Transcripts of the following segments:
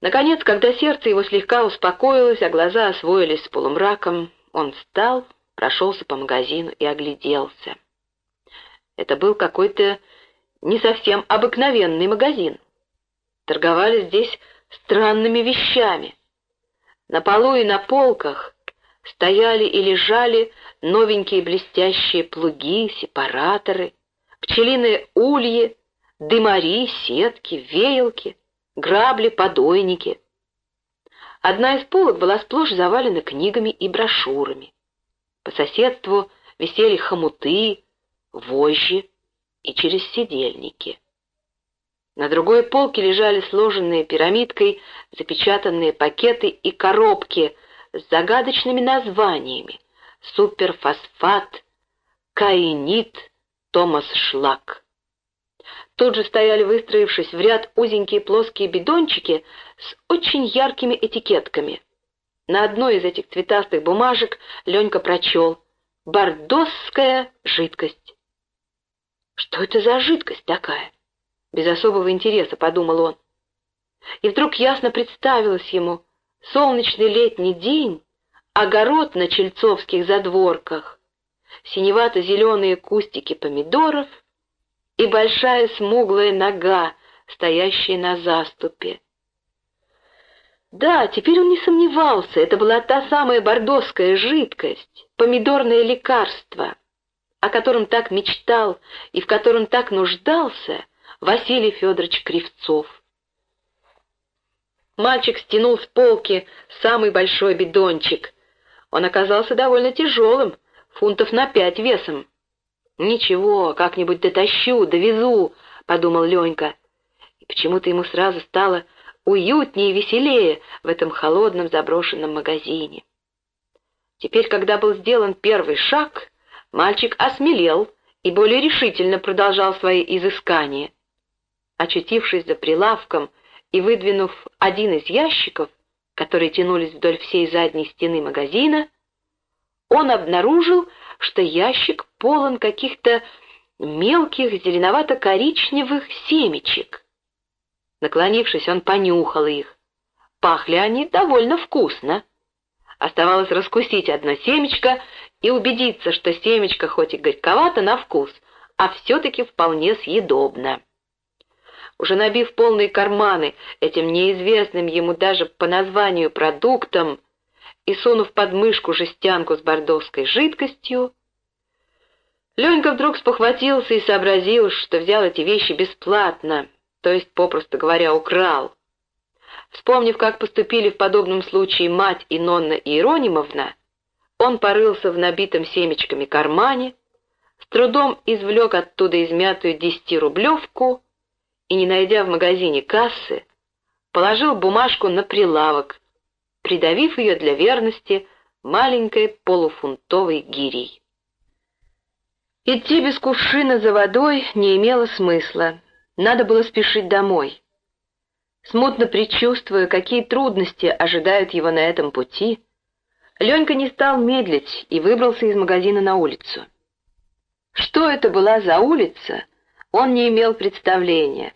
Наконец, когда сердце его слегка успокоилось, а глаза освоились с полумраком, он встал, прошелся по магазину и огляделся. Это был какой-то не совсем обыкновенный магазин. Торговали здесь странными вещами. На полу и на полках стояли и лежали новенькие блестящие плуги, сепараторы, пчелиные ульи, дымари, сетки, веялки, грабли, подойники. Одна из полок была сплошь завалена книгами и брошюрами. По соседству висели хомуты, вожжи и через сидельники. На другой полке лежали сложенные пирамидкой запечатанные пакеты и коробки с загадочными названиями «Суперфосфат», «Каинит», «Томас Шлак». Тут же стояли, выстроившись в ряд, узенькие плоские бидончики с очень яркими этикетками. На одной из этих цветастых бумажек Ленька прочел «Бордосская жидкость». Что это за жидкость такая? Без особого интереса подумал он. И вдруг ясно представилось ему солнечный летний день, огород на чельцовских задворках, синевато-зеленые кустики помидоров и большая смуглая нога, стоящая на заступе. Да, теперь он не сомневался, это была та самая бордоская жидкость, помидорное лекарство, о котором так мечтал и в котором так нуждался Василий Федорович Кривцов. Мальчик стянул с полки самый большой бидончик. Он оказался довольно тяжелым, фунтов на пять весом. «Ничего, как-нибудь дотащу, довезу», — подумал Ленька. И почему-то ему сразу стало уютнее и веселее в этом холодном заброшенном магазине. Теперь, когда был сделан первый шаг, мальчик осмелел и более решительно продолжал свои изыскания. Очутившись за прилавком и выдвинув один из ящиков, которые тянулись вдоль всей задней стены магазина, он обнаружил, что ящик полон каких-то мелких зеленовато-коричневых семечек. Наклонившись, он понюхал их. Пахли они довольно вкусно. Оставалось раскусить одно семечко и убедиться, что семечко хоть и горьковато на вкус, а все-таки вполне съедобно. Уже набив полные карманы этим неизвестным ему даже по названию продуктом и сунув под мышку жестянку с бордовской жидкостью, Ленька вдруг спохватился и сообразил, что взял эти вещи бесплатно, то есть, попросту говоря, украл. Вспомнив, как поступили в подобном случае мать и Нонна Иеронимовна, он порылся в набитом семечками кармане, с трудом извлек оттуда измятую десятирублевку и, не найдя в магазине кассы, положил бумажку на прилавок, придавив ее для верности маленькой полуфунтовой гирей. Идти без кувшина за водой не имело смысла, надо было спешить домой. Смутно предчувствуя, какие трудности ожидают его на этом пути, Ленька не стал медлить и выбрался из магазина на улицу. Что это была за улица, он не имел представления.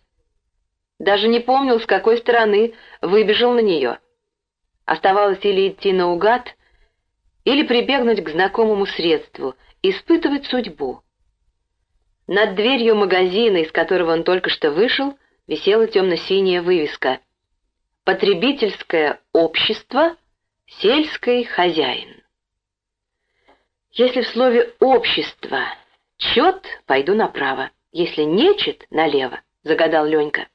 Даже не помнил, с какой стороны выбежал на нее. Оставалось или идти наугад, или прибегнуть к знакомому средству, испытывать судьбу. Над дверью магазина, из которого он только что вышел, висела темно-синяя вывеска «Потребительское общество», Сельский хозяин. Если в слове «общество» чет, пойду направо, если нечет — налево, — загадал Ленька.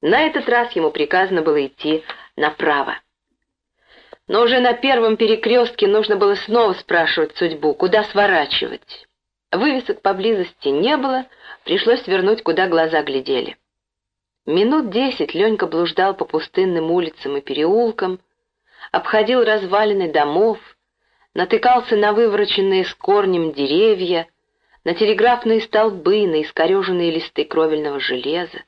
На этот раз ему приказано было идти направо. Но уже на первом перекрестке нужно было снова спрашивать судьбу, куда сворачивать. Вывесок поблизости не было, пришлось свернуть, куда глаза глядели. Минут десять Ленька блуждал по пустынным улицам и переулкам, обходил развалины домов, натыкался на вывороченные с корнем деревья, на телеграфные столбы, на искореженные листы кровельного железа.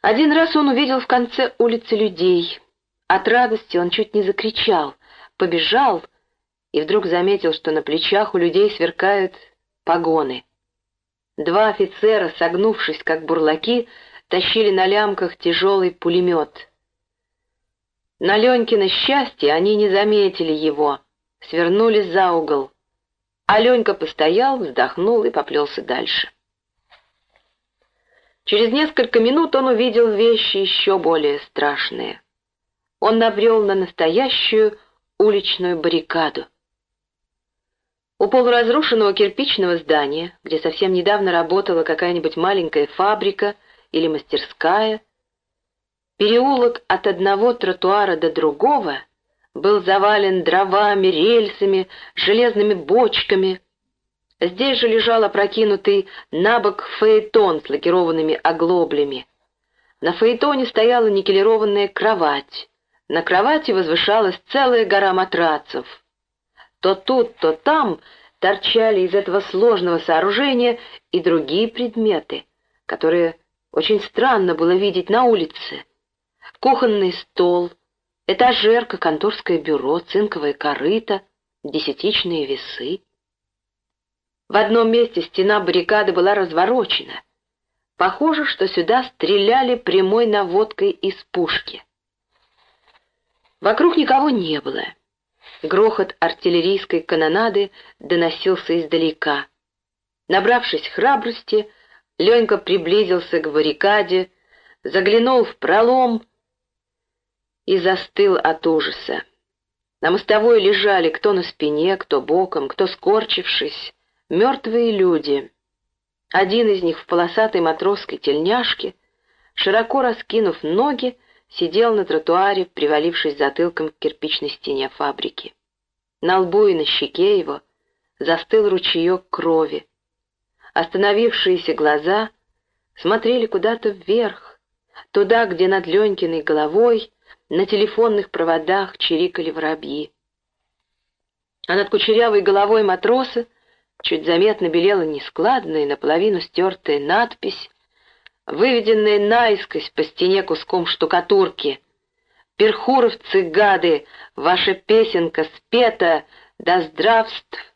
Один раз он увидел в конце улицы людей. От радости он чуть не закричал, побежал и вдруг заметил, что на плечах у людей сверкают погоны. Два офицера, согнувшись как бурлаки, тащили на лямках тяжелый пулемет. На Ленькино счастье они не заметили его, свернули за угол. А Ленька постоял, вздохнул и поплелся дальше. Через несколько минут он увидел вещи еще более страшные. Он набрел на настоящую уличную баррикаду. У полуразрушенного кирпичного здания, где совсем недавно работала какая-нибудь маленькая фабрика или мастерская, переулок от одного тротуара до другого был завален дровами, рельсами, железными бочками. Здесь же лежал опрокинутый на бок фаэтон с лакированными оглоблями. На фаэтоне стояла никелированная кровать. На кровати возвышалась целая гора матрацев — то тут, то там торчали из этого сложного сооружения и другие предметы, которые очень странно было видеть на улице. Кухонный стол, этажерка, конторское бюро, цинковое корыто, десятичные весы. В одном месте стена баррикады была разворочена. Похоже, что сюда стреляли прямой наводкой из пушки. Вокруг никого не было. Грохот артиллерийской канонады доносился издалека. Набравшись храбрости, Ленька приблизился к баррикаде, заглянул в пролом и застыл от ужаса. На мостовой лежали кто на спине, кто боком, кто скорчившись, мертвые люди. Один из них в полосатой матросской тельняшке, широко раскинув ноги, сидел на тротуаре, привалившись затылком к кирпичной стене фабрики. На лбу и на щеке его застыл ручеек крови. Остановившиеся глаза смотрели куда-то вверх, туда, где над Ленькиной головой на телефонных проводах чирикали воробьи. А над кучерявой головой матроса чуть заметно белела нескладная, наполовину стертая надпись выведенная наискось по стене куском штукатурки. «Перхуровцы, гады, ваша песенка спета, да здравств!»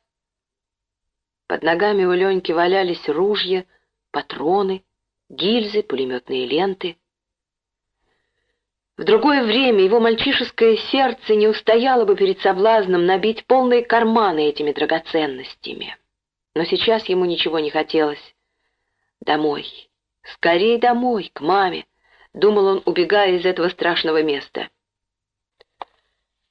Под ногами у Леньки валялись ружья, патроны, гильзы, пулеметные ленты. В другое время его мальчишеское сердце не устояло бы перед соблазном набить полные карманы этими драгоценностями. Но сейчас ему ничего не хотелось. Домой. «Скорей домой, к маме!» — думал он, убегая из этого страшного места.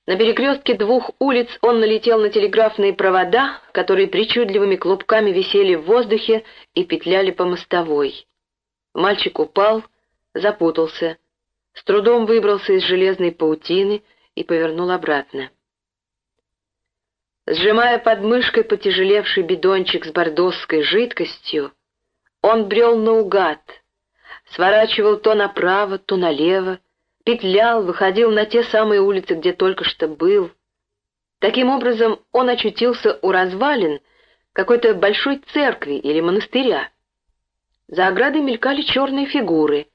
На перекрестке двух улиц он налетел на телеграфные провода, которые причудливыми клубками висели в воздухе и петляли по мостовой. Мальчик упал, запутался, с трудом выбрался из железной паутины и повернул обратно. Сжимая под мышкой потяжелевший бидончик с бордосской жидкостью, он брел наугад, сворачивал то направо, то налево, петлял, выходил на те самые улицы, где только что был. Таким образом, он очутился у развалин какой-то большой церкви или монастыря. За оградой мелькали черные фигуры.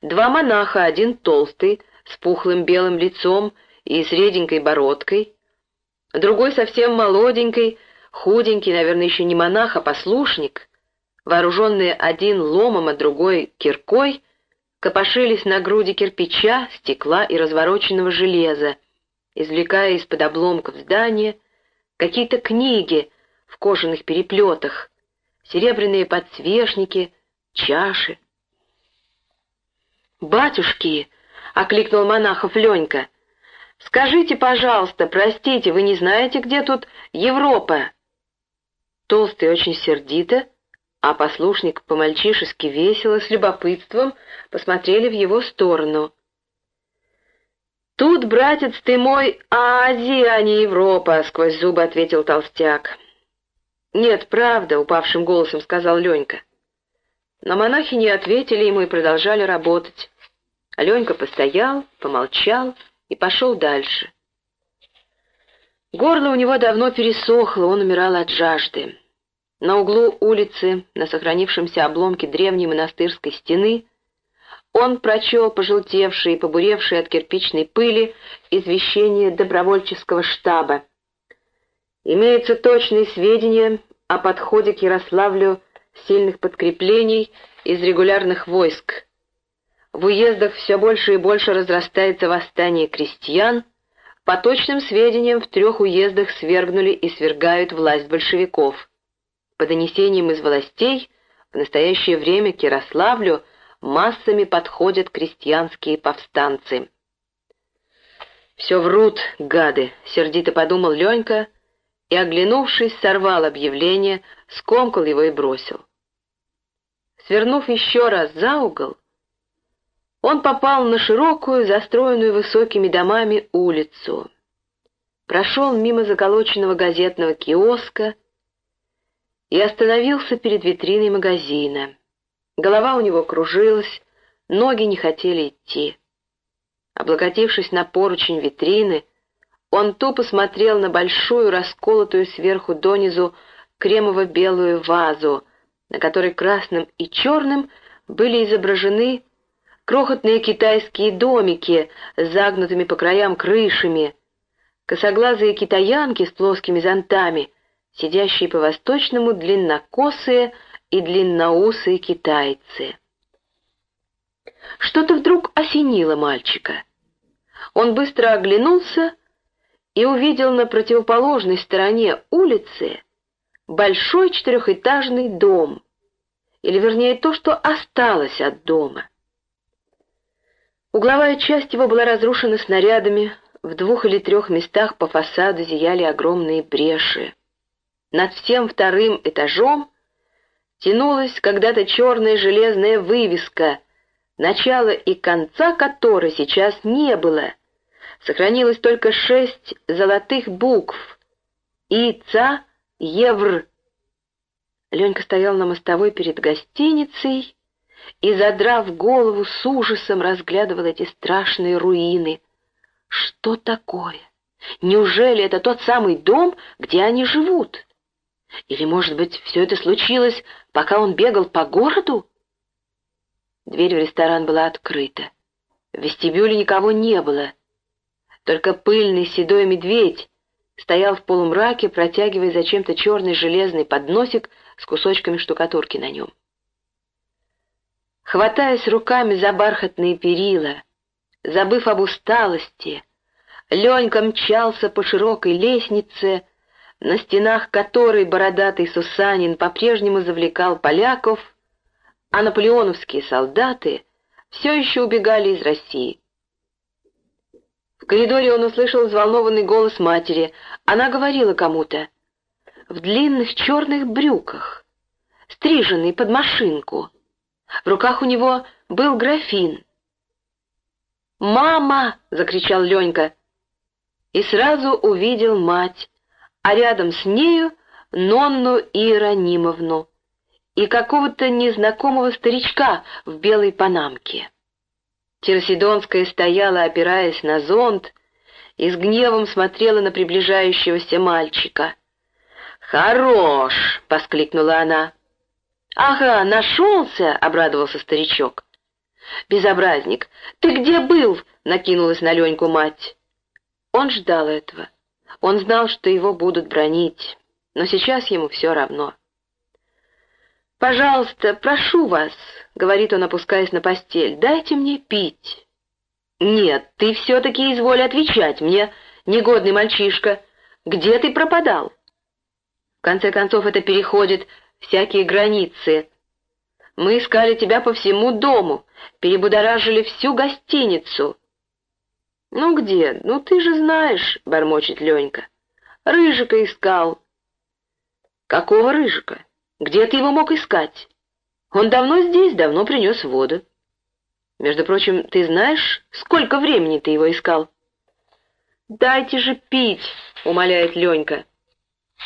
Два монаха, один толстый, с пухлым белым лицом и с реденькой бородкой, другой совсем молоденький, худенький, наверное, еще не монах, а послушник — вооруженные один ломом, а другой киркой, копошились на груди кирпича, стекла и развороченного железа, извлекая из-под обломков здания какие-то книги в кожаных переплетах, серебряные подсвечники, чаши. «Батюшки!» — окликнул монахов Ленька. «Скажите, пожалуйста, простите, вы не знаете, где тут Европа?» Толстый очень сердито а послушник по-мальчишески весело, с любопытством посмотрели в его сторону. «Тут, братец ты мой, Азия, а не Европа», — сквозь зубы ответил толстяк. «Нет, правда», — упавшим голосом сказал Ленька. Но монахи не ответили ему и продолжали работать. А Ленька постоял, помолчал и пошел дальше. Горло у него давно пересохло, он умирал от жажды. На углу улицы, на сохранившемся обломке древней монастырской стены, он прочел пожелтевшие и побуревшие от кирпичной пыли извещение добровольческого штаба. Имеются точные сведения о подходе к Ярославлю сильных подкреплений из регулярных войск. в уездах все больше и больше разрастается восстание крестьян, по точным сведениям, в трех уездах свергнули и свергают власть большевиков. По донесениям из властей, в настоящее время к Ярославлю массами подходят крестьянские повстанцы. «Все врут, гады!» — сердито подумал Ленька и, оглянувшись, сорвал объявление, скомкал его и бросил. Свернув еще раз за угол, он попал на широкую, застроенную высокими домами улицу. Прошел мимо заколоченного газетного киоска и остановился перед витриной магазина. Голова у него кружилась, ноги не хотели идти. Облокотившись на поручень витрины, он тупо смотрел на большую, расколотую сверху донизу кремово-белую вазу, на которой красным и черным были изображены крохотные китайские домики с загнутыми по краям крышами, косоглазые китаянки с плоскими зонтами, сидящие по-восточному длиннокосые и длинноусые китайцы. Что-то вдруг осенило мальчика. Он быстро оглянулся и увидел на противоположной стороне улицы большой четырехэтажный дом, или вернее то, что осталось от дома. Угловая часть его была разрушена снарядами, в двух или трех местах по фасаду зияли огромные бреши. Над всем вторым этажом тянулась когда-то черная железная вывеска, начала и конца которой сейчас не было. Сохранилось только шесть золотых букв «ИЦА Евр». Ленька стоял на мостовой перед гостиницей и, задрав голову, с ужасом разглядывал эти страшные руины. Что такое? Неужели это тот самый дом, где они живут? Или, может быть, все это случилось, пока он бегал по городу? Дверь в ресторан была открыта. В вестибюле никого не было. Только пыльный седой медведь стоял в полумраке, протягивая зачем-то черный железный подносик с кусочками штукатурки на нем. Хватаясь руками за бархатные перила, забыв об усталости, Ленька мчался по широкой лестнице, на стенах которой бородатый Сусанин по-прежнему завлекал поляков, а наполеоновские солдаты все еще убегали из России. В коридоре он услышал взволнованный голос матери. Она говорила кому-то. В длинных черных брюках, стриженный под машинку. В руках у него был графин. «Мама!» — закричал Ленька. И сразу увидел мать, а рядом с нею Нонну Иеронимовну и какого-то незнакомого старичка в белой панамке. Терсидонская стояла, опираясь на зонт, и с гневом смотрела на приближающегося мальчика. «Хорош!» — воскликнула она. «Ага, нашелся!» — обрадовался старичок. «Безобразник, ты где был?» — накинулась на Леньку мать. Он ждал этого. Он знал, что его будут бронить, но сейчас ему все равно. «Пожалуйста, прошу вас», — говорит он, опускаясь на постель, — «дайте мне пить». «Нет, ты все-таки изволь отвечать мне, негодный мальчишка. Где ты пропадал?» В конце концов, это переходит всякие границы. Мы искали тебя по всему дому, перебудоражили всю гостиницу. «Ну где? Ну ты же знаешь», — бормочет Ленька. «Рыжика искал». «Какого рыжика? Где ты его мог искать? Он давно здесь, давно принес воду. Между прочим, ты знаешь, сколько времени ты его искал?» «Дайте же пить», — умоляет Ленька.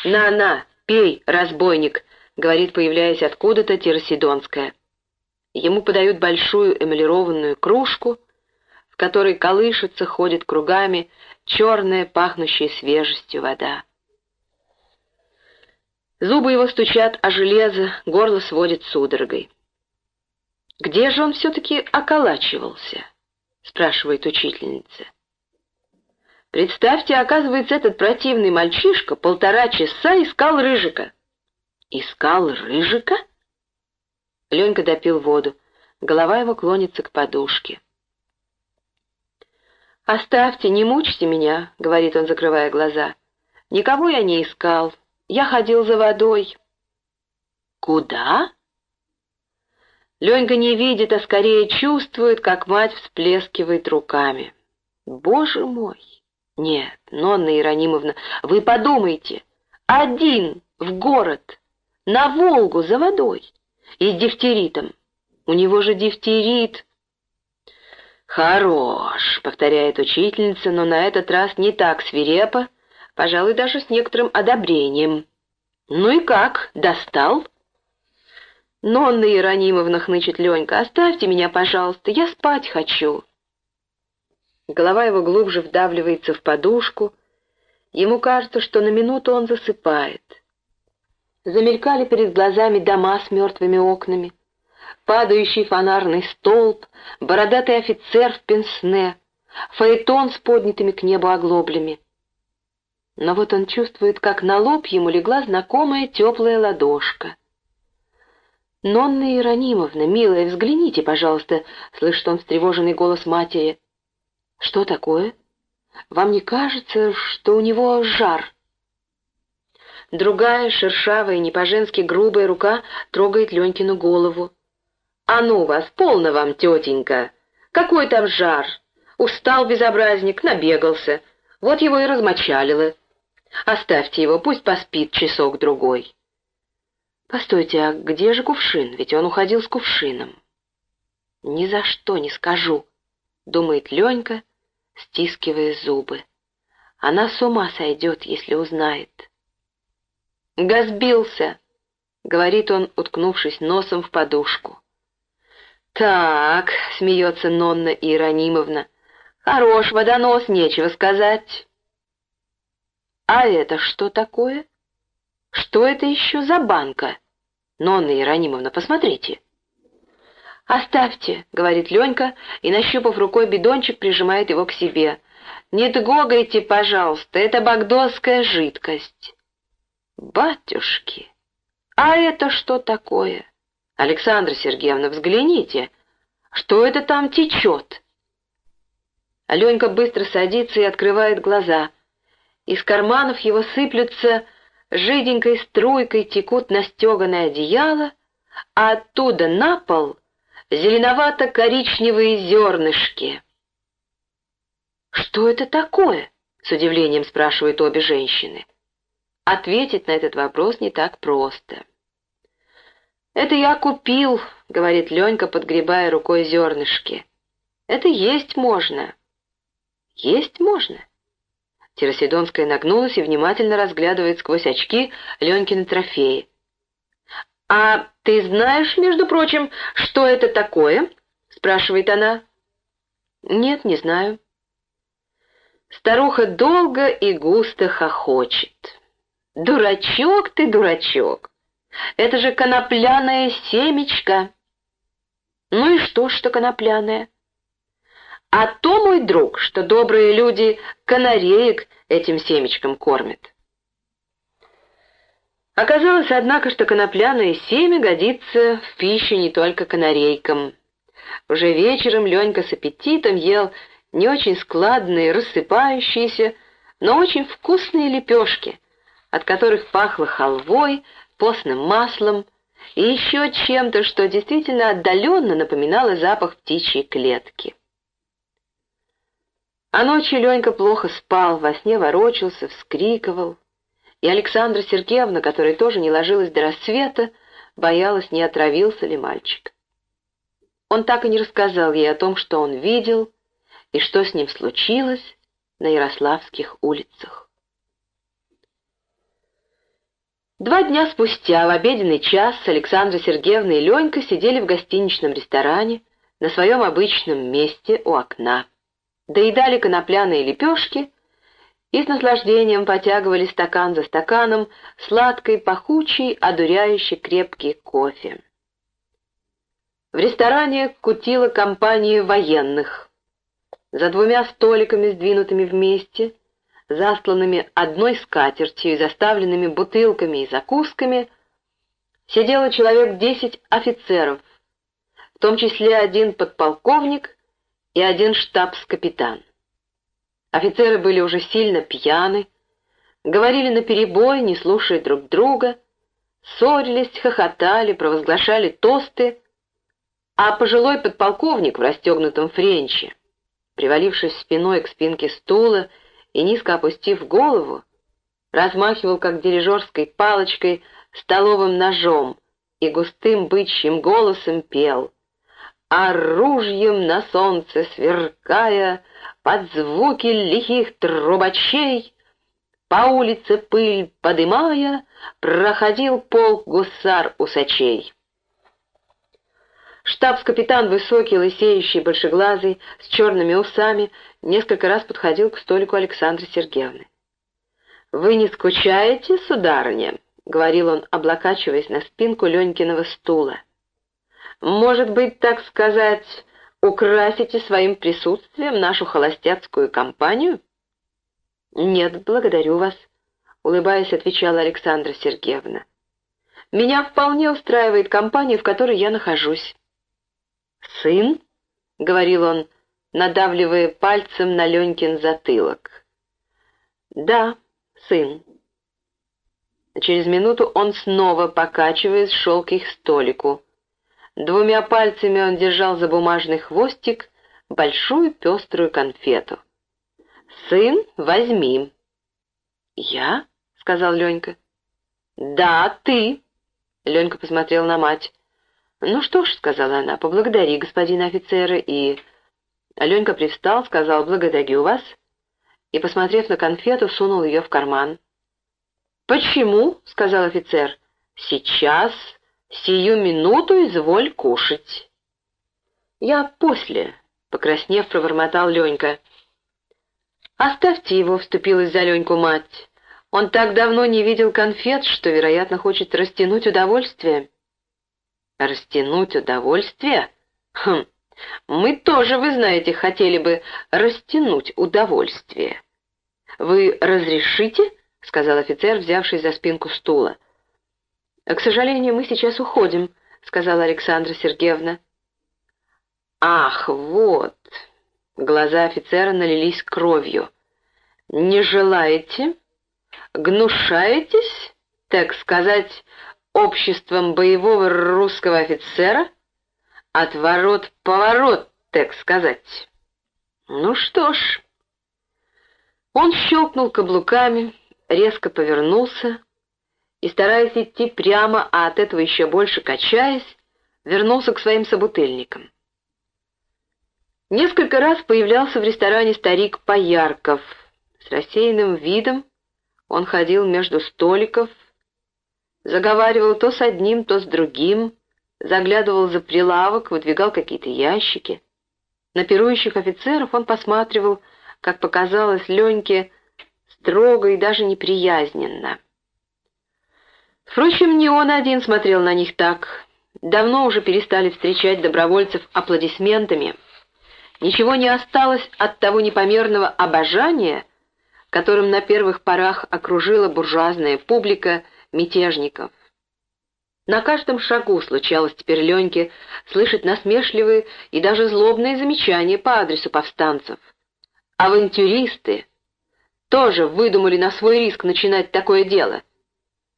«На-на, пей, разбойник», — говорит, появляясь откуда-то Тиросидонская. Ему подают большую эмалированную кружку — в которой колышется, ходит кругами черная, пахнущая свежестью вода. Зубы его стучат о железо, горло сводит судорогой. «Где же он все-таки околачивался?» — спрашивает учительница. «Представьте, оказывается, этот противный мальчишка полтора часа искал Рыжика». «Искал Рыжика?» Ленька допил воду. голова его клонится к подушке. «Оставьте, не мучьте меня», — говорит он, закрывая глаза. «Никого я не искал. Я ходил за водой». «Куда?» Ленька не видит, а скорее чувствует, как мать всплескивает руками. «Боже мой! Нет, Нонна Иеронимовна, вы подумайте! Один в город, на Волгу за водой и с дифтеритом. У него же дифтерит!» «Хорош!» — повторяет учительница, но на этот раз не так свирепо, пожалуй, даже с некоторым одобрением. «Ну и как, достал?» «Нонна Иеронимовна», — хнычет Ленька, — «оставьте меня, пожалуйста, я спать хочу». Голова его глубже вдавливается в подушку. Ему кажется, что на минуту он засыпает. Замелькали перед глазами дома с мертвыми окнами, падающий фонарный столб, бородатый офицер в пенсне, фаэтон с поднятыми к небу оглоблями. Но вот он чувствует, как на лоб ему легла знакомая теплая ладошка — «Нонна Иеронимовна, милая, взгляните, пожалуйста», — слышит он встревоженный голос матери. «Что такое? Вам не кажется, что у него жар?» Другая, шершавая, не по-женски грубая рука трогает Ленькину голову. «А ну вас, полно вам, тетенька! Какой там жар? Устал безобразник, набегался. Вот его и размочалило. Оставьте его, пусть поспит часок-другой». «Постойте, а где же кувшин? Ведь он уходил с кувшином». «Ни за что не скажу», — думает Ленька, стискивая зубы. «Она с ума сойдет, если узнает». «Газбился», — говорит он, уткнувшись носом в подушку. «Так», — смеется Нонна Иеронимовна, — «хорош водонос, нечего сказать». «А это что такое?» Что это еще за банка? Нонна Иеронимовна, посмотрите. «Оставьте», — говорит Ленька, и, нащупав рукой бидончик, прижимает его к себе. «Не тгогайте, пожалуйста, это багдосская жидкость». «Батюшки! А это что такое? Александра Сергеевна, взгляните, что это там течет?» Аленька быстро садится и открывает глаза. Из карманов его сыплются жиденькой струйкой текут на стеганое одеяло, а оттуда на пол зеленовато-коричневые зернышки. «Что это такое?» — с удивлением спрашивают обе женщины. Ответить на этот вопрос не так просто. «Это я купил», — говорит Ленька, подгребая рукой зернышки. «Это есть можно». «Есть можно?» Террасидонская нагнулась и внимательно разглядывает сквозь очки Ленькины трофеи. «А ты знаешь, между прочим, что это такое?» — спрашивает она. «Нет, не знаю». Старуха долго и густо хохочет. «Дурачок ты, дурачок! Это же конопляное семечко!» «Ну и что, что конопляное?» А то, мой друг, что добрые люди канареек этим семечком кормят. Оказалось, однако, что конопляное семя годится в пищу не только канарейкам. Уже вечером Ленька с аппетитом ел не очень складные, рассыпающиеся, но очень вкусные лепешки, от которых пахло халвой, постным маслом и еще чем-то, что действительно отдаленно напоминало запах птичьей клетки. А ночью Ленька плохо спал, во сне ворочался, вскрикивал. И Александра Сергеевна, которая тоже не ложилась до рассвета, боялась, не отравился ли мальчик. Он так и не рассказал ей о том, что он видел и что с ним случилось на Ярославских улицах. Два дня спустя, в обеденный час, Александра Сергеевна и Ленька сидели в гостиничном ресторане на своем обычном месте у окна доедали конопляные лепешки и с наслаждением потягивали стакан за стаканом сладкой, пахучий, одуряющий крепкий кофе. В ресторане кутила компания военных. За двумя столиками, сдвинутыми вместе, застланными одной скатертью и заставленными бутылками и закусками, сидело человек десять офицеров. в том числе один подполковник и один штабс-капитан. Офицеры были уже сильно пьяны, говорили наперебой, не слушая друг друга, ссорились, хохотали, провозглашали тосты, а пожилой подполковник в расстегнутом френче, привалившись спиной к спинке стула и низко опустив голову, размахивал как дирижерской палочкой столовым ножом и густым бычьим голосом пел «Оружием на солнце сверкая, под звуки лихих трубачей, по улице пыль подымая, проходил полк гусар-усачей». Штабс-капитан, высокий, лысеющий, большеглазый, с черными усами, несколько раз подходил к столику Александры Сергеевны. «Вы не скучаете, сударыня?» — говорил он, облокачиваясь на спинку Ленькиного стула. «Может быть, так сказать, украсите своим присутствием нашу холостяцкую компанию?» «Нет, благодарю вас», — улыбаясь, отвечала Александра Сергеевна. «Меня вполне устраивает компания, в которой я нахожусь». «Сын?» — говорил он, надавливая пальцем на Ленькин затылок. «Да, сын». Через минуту он снова, покачиваясь, шел к их столику. Двумя пальцами он держал за бумажный хвостик большую пеструю конфету. «Сын, возьми». «Я?» — сказал Ленька. «Да, ты». Ленька посмотрел на мать. «Ну что ж», — сказала она, — «поблагодари господина офицера и...» Аленька привстал, сказал «благодарю вас» и, посмотрев на конфету, сунул ее в карман. «Почему?» — сказал офицер. «Сейчас, сию минуту изволь кушать». «Я после», — покраснев, пробормотал Ленька. «Оставьте его», — вступилась за Леньку мать. «Он так давно не видел конфет, что, вероятно, хочет растянуть удовольствие». Растянуть удовольствие? Хм, мы тоже, вы знаете, хотели бы растянуть удовольствие. Вы разрешите? — сказал офицер, взявший за спинку стула. «К сожалению, мы сейчас уходим», — сказала Александра Сергеевна. «Ах, вот!» Глаза офицера налились кровью. «Не желаете? Гнушаетесь, так сказать, обществом боевого русского офицера? Отворот-поворот, так сказать. Ну что ж. Он щелкнул каблуками, резко повернулся и, стараясь идти прямо, а от этого еще больше качаясь, вернулся к своим собутыльникам. Несколько раз появлялся в ресторане старик Поярков. С рассеянным видом он ходил между столиков, заговаривал то с одним, то с другим, заглядывал за прилавок, выдвигал какие-то ящики. На пирующих офицеров он посматривал, как показалось Леньке, строго и даже неприязненно. Впрочем, не он один смотрел на них так. Давно уже перестали встречать добровольцев аплодисментами. Ничего не осталось от того непомерного обожания, которым на первых порах окружила буржуазная публика мятежников. На каждом шагу случалось теперь Леньке слышать насмешливые и даже злобные замечания по адресу повстанцев. Авантюристы тоже выдумали на свой риск начинать такое дело.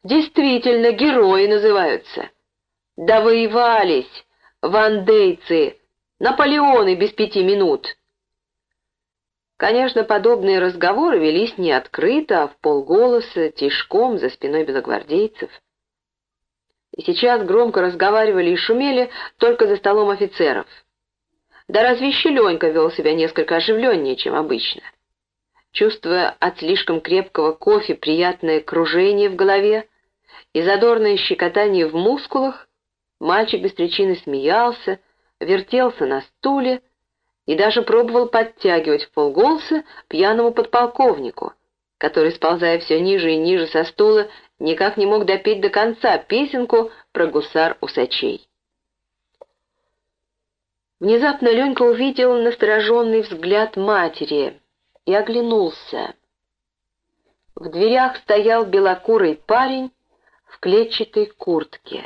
Действительно, герои называются. Да воевались, вандейцы, Наполеоны без пяти минут. Конечно, подобные разговоры велись не открыто, а в полголоса, тишком, за спиной белогвардейцев. И сейчас громко разговаривали и шумели только за столом офицеров. Да разве еще Ленька вел себя несколько оживленнее, чем обычно. Чувствуя от слишком крепкого кофе приятное кружение в голове и задорное щекотание в мускулах, мальчик без причины смеялся, вертелся на стуле, и даже пробовал подтягивать в полголоса пьяному подполковнику, который, сползая все ниже и ниже со стула, никак не мог допеть до конца песенку про гусар-усачей. Внезапно Ленька увидел настороженный взгляд матери и оглянулся. В дверях стоял белокурый парень в клетчатой куртке.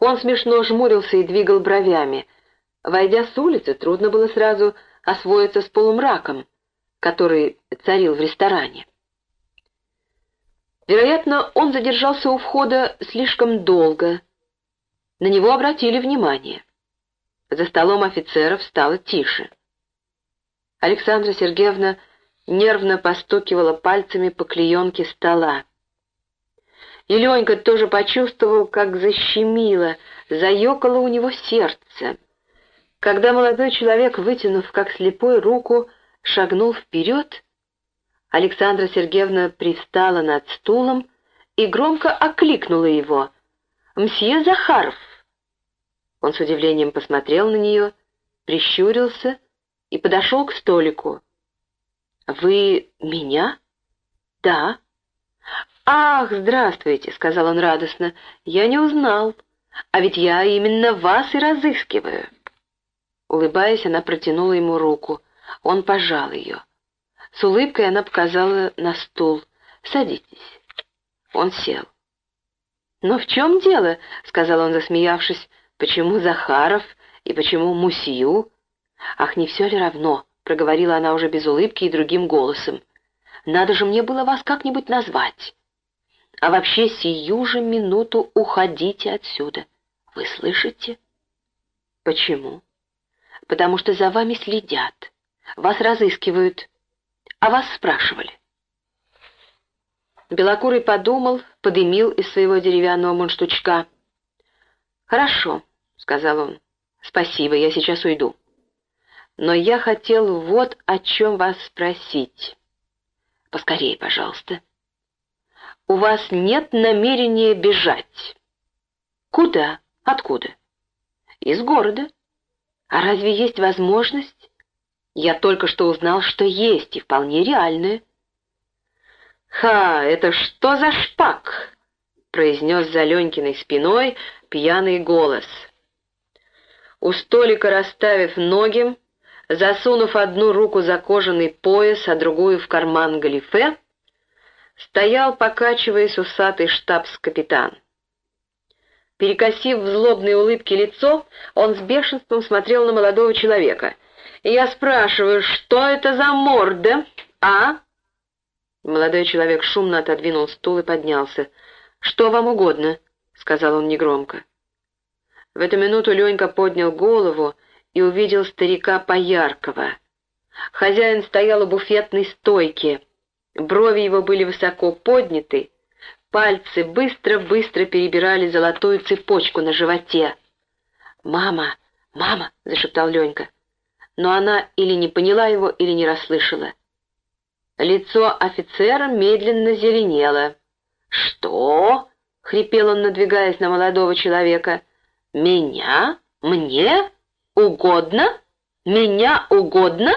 Он смешно жмурился и двигал бровями. Войдя с улицы, трудно было сразу освоиться с полумраком, который царил в ресторане. Вероятно, он задержался у входа слишком долго. На него обратили внимание. За столом офицеров стало тише. Александра Сергеевна нервно постукивала пальцами по клеенке стола. И Ленька тоже почувствовал, как защемило, заёкало у него сердце. Когда молодой человек, вытянув как слепой руку, шагнул вперед, Александра Сергеевна привстала над стулом и громко окликнула его. «Мсье Захаров!» Он с удивлением посмотрел на нее, прищурился и подошел к столику. «Вы меня?» «Да». «Ах, здравствуйте», — сказал он радостно, — «я не узнал, а ведь я именно вас и разыскиваю». Улыбаясь, она протянула ему руку. Он пожал ее. С улыбкой она показала на стул. «Садитесь». Он сел. «Но в чем дело?» — сказал он, засмеявшись. «Почему Захаров и почему Мусью?» «Ах, не все ли равно?» — проговорила она уже без улыбки и другим голосом. «Надо же мне было вас как-нибудь назвать. А вообще сию же минуту уходите отсюда. Вы слышите?» «Почему?» «Потому что за вами следят. Вас разыскивают. А вас спрашивали». Белокурый подумал, подымил из своего деревянного мундштучка. «Хорошо», — сказал он. «Спасибо, я сейчас уйду. Но я хотел вот о чем вас спросить. Поскорее, пожалуйста. У вас нет намерения бежать?» «Куда? Откуда?» «Из города. А разве есть возможность?» Я только что узнал, что есть, и вполне реальное. «Ха, это что за шпак?» — произнес за Ленькиной спиной пьяный голос. У столика расставив ноги, засунув одну руку за кожаный пояс, а другую в карман галифе, стоял, покачиваясь, усатый штабс-капитан. Перекосив в злобной улыбке лицо, он с бешенством смотрел на молодого человека — я спрашиваю, что это за морда, а?» Молодой человек шумно отодвинул стул и поднялся. «Что вам угодно?» — сказал он негромко. В эту минуту Ленька поднял голову и увидел старика Пояркова. Хозяин стоял у буфетной стойки. Брови его были высоко подняты, пальцы быстро-быстро перебирали золотую цепочку на животе. «Мама, мама!» — зашептал Ленька но она или не поняла его, или не расслышала. Лицо офицера медленно зеленело. «Что?» — хрипел он, надвигаясь на молодого человека. «Меня? Мне? Угодно? Меня угодно?»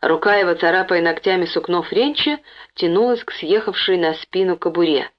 Рука его, царапая ногтями сукно Френча, тянулась к съехавшей на спину кобуре.